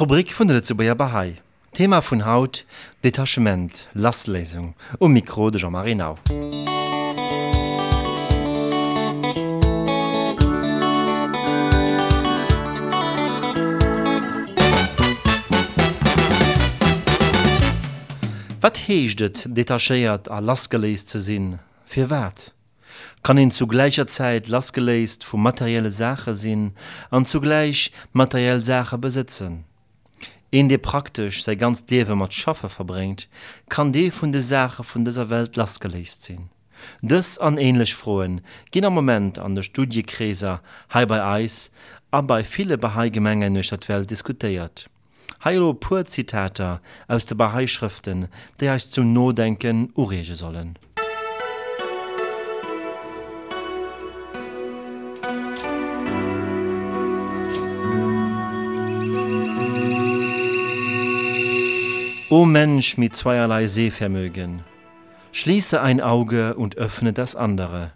Rubrik vun der Zubeer Bahai. Thema vun Haut, Detachement, Lastlesung um Mikro de Jean-Marie Nau. Wat heeschtet detachéiert a lasgeleest ze sinn? Fir wat? Kann in zu gleicher Zeit lasgeleest vu materielle Sache sinn an zugleich materiell Sache besitzen? In der praktisch sei ganz Lewe mat Schaffe verbringt, kann de vun de Sache vun dieser Welt lasgeleest sinn. Das an ähnlich frohen gehen am Moment an der Studiekräser Hai bei Eis, aber bei viele Bahai-Gemengen in der Welt diskutiert. Heilo pur Zitater aus de Bahai-Schriften, die euch zum Nodenken urege sollen. O Mensch mit zweierlei Sehvermögen, schließe ein Auge und öffne das andere.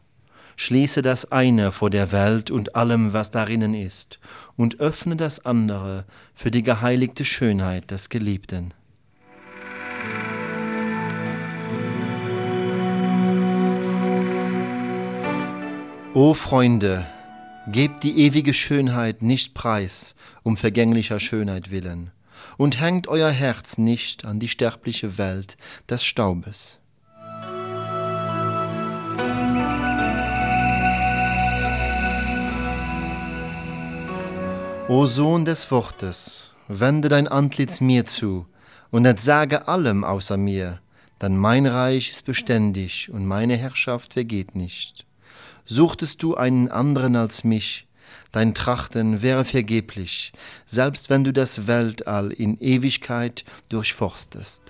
Schließe das eine vor der Welt und allem, was darinnen ist, und öffne das andere für die geheiligte Schönheit des Geliebten. O Freunde, gebt die ewige Schönheit nicht preis um vergänglicher Schönheit willen und hängt euer Herz nicht an die sterbliche Welt des Staubes. O Sohn des Wortes, wende dein Antlitz mir zu und entsage allem außer mir, denn mein Reich ist beständig und meine Herrschaft vergeht nicht. Suchtest du einen anderen als mich, dein Trachten wäre vergeblich, selbst wenn du das Weltall in Ewigkeit durchforstest.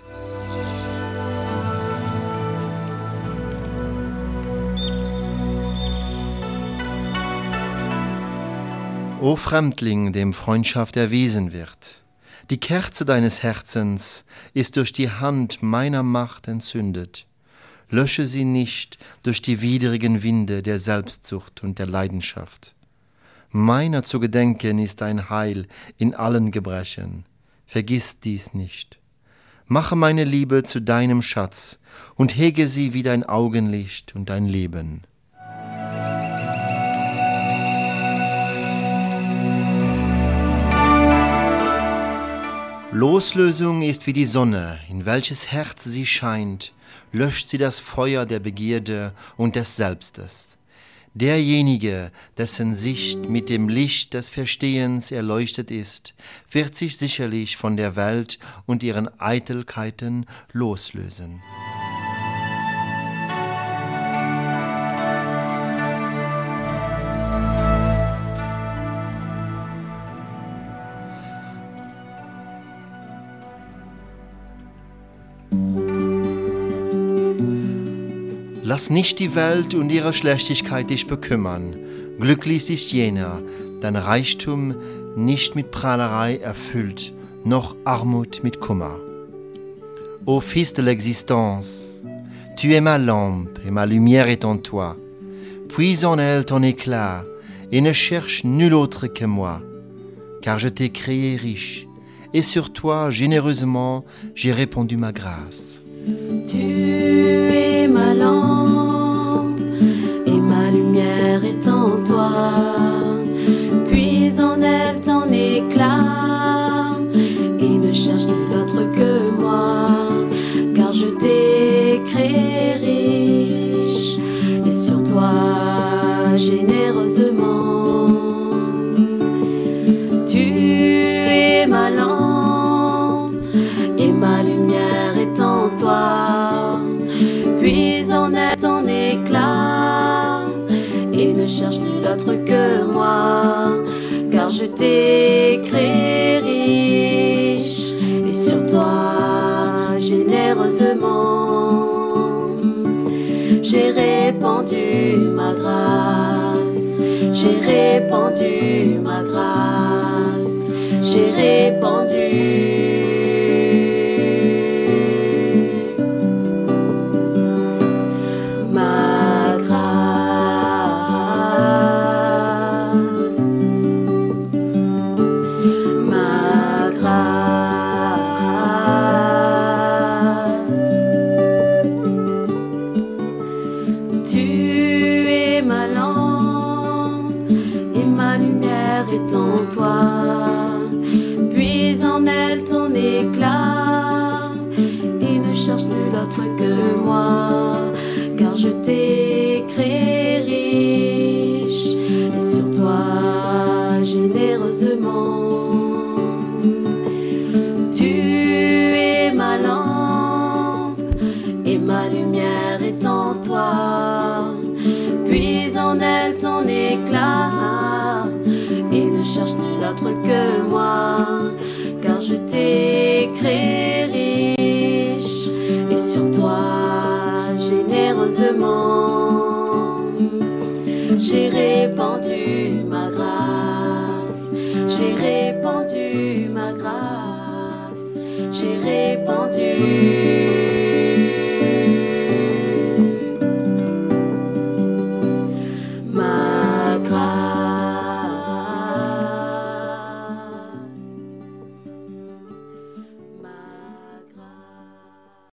O Fremdling, dem Freundschaft erwiesen wird, die Kerze deines Herzens ist durch die Hand meiner Macht entzündet. Lösche sie nicht durch die widrigen Winde der Selbstsucht und der Leidenschaft. Meiner zu gedenken ist ein Heil in allen Gebrechen. Vergiss dies nicht. Mache meine Liebe zu deinem Schatz und hege sie wie dein Augenlicht und dein Leben. Loslösung ist wie die Sonne, in welches Herz sie scheint, löscht sie das Feuer der Begierde und des Selbstes. Derjenige, dessen Sicht mit dem Licht des Verstehens erleuchtet ist, wird sich sicherlich von der Welt und ihren Eitelkeiten loslösen. Lass nicht die Welt und ihre Schlechtigkeit dich bekümmern. Glücklich ist jener, dein Reichtum nicht mit Prahlerei erfüllt, noch Armut mit Kummer. Ô Fils de l'existence, tu es ma lampe et ma lumière est en toi. Puis en elle ton éclat et ne cherche nul autre que moi, car je t'ai créé riche et sur toi généreusement j'ai répandu ma grâce. Tu es ma lampe Puis en elle ton éclat et ne cherche nul autre que moi, car je t'ai créé riche et sur toi généreusement. Tu es ma lampe et ma lumière est en toi. Puis en elle ton éclat et ne cherche nul autre que moi, car je t'ai créé riche et sur toi généreusement. J'ai répandu ma grâce, j'ai répandu ma grâce, j'ai répandu. en toi puis en elle ton éclat. Et ne cherche nul autre que moi car je t'ai créé riche. Et sur toi généreusement tu es ma lampe et ma lumière est en toi. Puis en elle ton que moi, car je t'ai